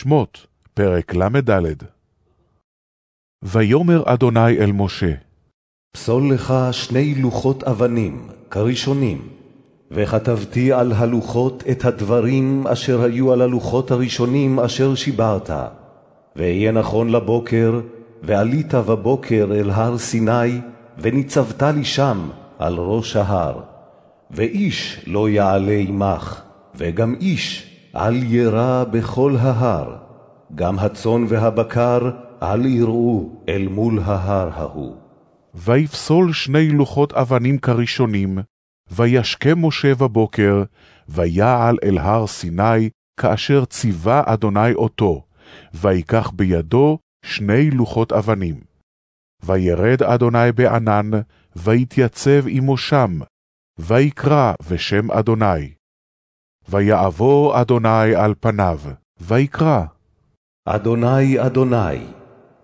שמות, פרק ל"ד ויאמר אדוני אל משה, פסול לך שני לוחות אבנים, כראשונים, וכתבתי על הלוחות את הדברים אשר היו על הלוחות הראשונים אשר שיברת. ואהיה נכון לבוקר, ועלית בבוקר אל הר סיני, וניצבת לי שם על ראש ההר. ואיש לא יעלה עמך, וגם איש אל ירא בכל ההר. גם הצאן והבקר אל יראו אל מול ההר ההוא. ויפסול שני לוחות אבנים כראשונים, וישכם משה בבוקר, ויעל אל הר סיני, כאשר ציווה אדוני אותו, ויקח בידו שני לוחות אבנים. וירד אדוני בענן, ויתייצב עמו שם, ויקרא בשם אדוני. ויעבור אדוני על פניו, ויקרא. אדוני, אדוני,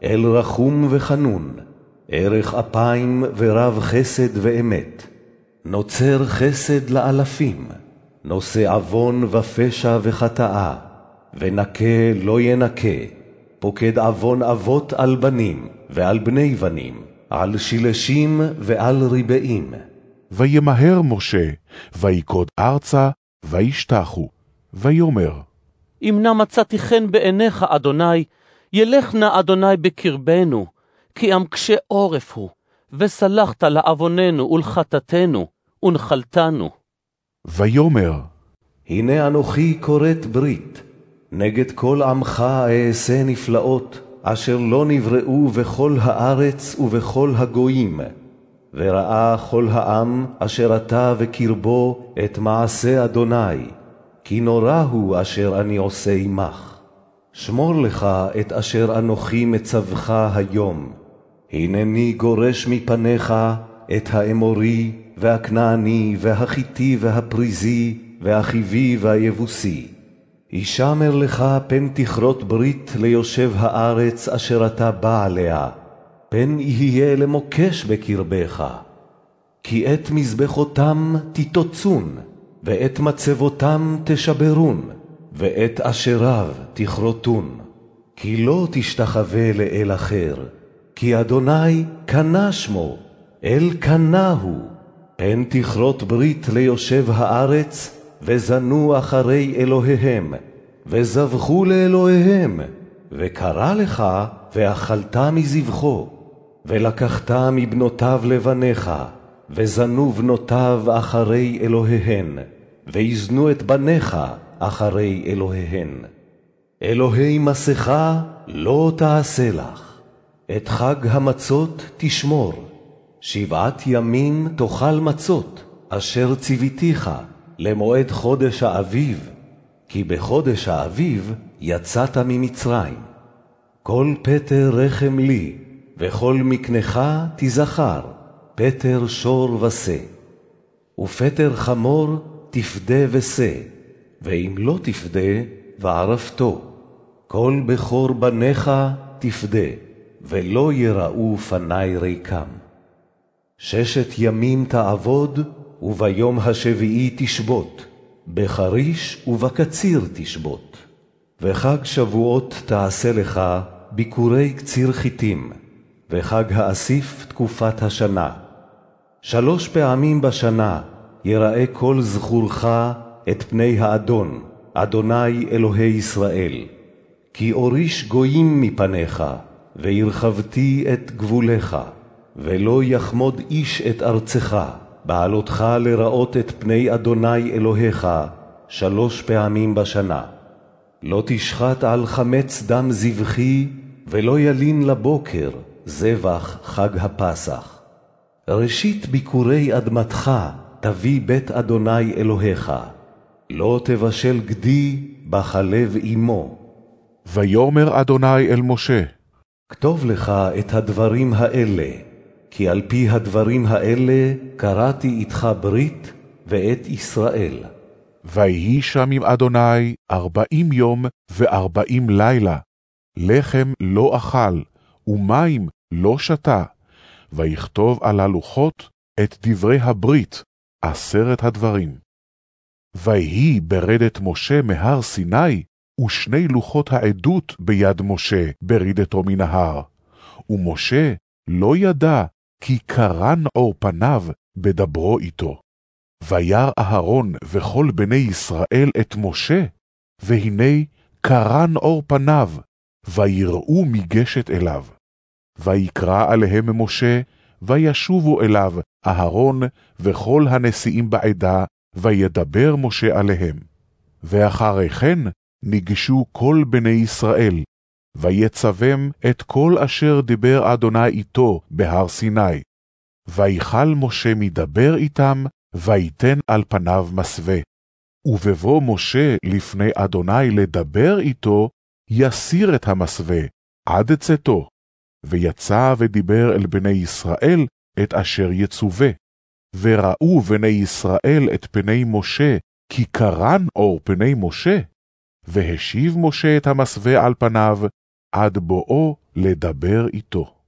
אל רחום וחנון, ערך אפיים ורב חסד ואמת, נוצר חסד לאלפים, נושא עוון ופשע וחטאה, ונקה לא ינקה, פוקד עוון אבות על בנים ועל בני בנים, על שילשים ועל ריבעים. וימהר משה, ויקוד ארצה, וישתחו, ויאמר, אם נא מצאתי חן בעיניך, אדוני, ילך נא אדוני בקרבנו, כי עם קשה עורף הוא, וסלחת לעווננו ולחטאתנו, ונחלתנו. ויאמר, הנה אנוכי כורת ברית, נגד כל עמך אעשה נפלאות, אשר לא נבראו בכל הארץ ובכל הגויים. וראה כל העם אשר אתה וקרבו את מעשה אדוני, כי נורא הוא אשר אני עושה עמך. שמור לך את אשר אנוכי מצווך היום. הנני גורש מפניך את האמורי, והכנעני, והחיתי, והפריזי, והחיבי, והיבוסי. הישמר לך פן תכרות ברית ליושב הארץ אשר אתה בא עליה, פן יהיה למוקש בקרבך. כי את מזבחותם תתוצון, ואת מצבותם תשברון, ואת אשריו תכרותון. כי לא תשתחווה לאל אחר, כי אדוני קנה שמו, אל קנה הוא. פן תכרות ברית ליושב הארץ, וזנו אחרי אלוהיהם, וזבחו לאלוהיהם, וקרא לך, ואכלת מזבחו, ולקחת מבנותיו לבניך, וזנו בנותיו אחרי אלוהיהן, ויזנו את בניך אחרי אלוהיהן. אלוהי מסכה לא תעשה לך, את חג המצות תשמור, שבעת ימים תאכל מצות, אשר ציוויתיך, למועד חודש האביב, כי בחודש האביב יצאת ממצרים. כל פטר רחם לי, וכל מקנך תזכר, פטר שור ושה. ופטר חמור תפדה ושה, ואם לא תפדה, וערפתו. כל בכור בניך תפדה, ולא יראו פני ריקם. ששת ימים תעבוד, וביום השביעי תשבות, בחריש ובקציר תשבות. וחג שבועות תעשה לך ביקורי קציר חיטים, וחג האסיף תקופת השנה. שלוש פעמים בשנה יראה כל זכורך את פני האדון, אדוני אלוהי ישראל. כי אוריש גויים מפניך, והרחבתי את גבולך, ולא יחמוד איש את ארצך, בעלותך לראות את פני אדוני אלוהיך שלוש פעמים בשנה. לא תשחט על חמץ דם זבחי, ולא ילין לבוקר זבח חג הפסח. ראשית ביקורי אדמתך תביא בית אדוני אלוהיך. לא תבשל גדי בחלב אמו. ויאמר אדוני אל משה, כתוב לך את הדברים האלה, כי על פי הדברים האלה קראתי איתך ברית ואת ישראל. ויהי שם עם אדוני ארבעים יום וארבעים לילה, לחם לא אכל, ומים לא שתה, ויכתוב על הלוחות את דברי הברית, עשרת הדברים. ויהי ברדת משה מהר סיני, ושני לוחות העדות ביד משה ברידתו מנהר. ומשה לא ידע כי קרן עור פניו בדברו איתו. וירא אהרון וכל בני ישראל את משה, והנה קרן עור פניו, ויראו מגשת אליו. ויקרא עליהם משה, וישובו אליו אהרון וכל הנשיאים בעדה, וידבר משה עליהם. ואחרי כן ניגשו כל בני ישראל, ויצבם את כל אשר דיבר אדוני איתו בהר סיני. ויכל משה מדבר איתם, ויתן על פניו מסווה. ובבוא משה לפני אדוני לדבר איתו, יסיר את המסווה עד צאתו. ויצא ודיבר אל בני ישראל את אשר יצווה. וראו בני ישראל את פני משה, כי קרן אור פני משה. והשיב משה את המסווה על פניו, עד בואו לדבר איתו.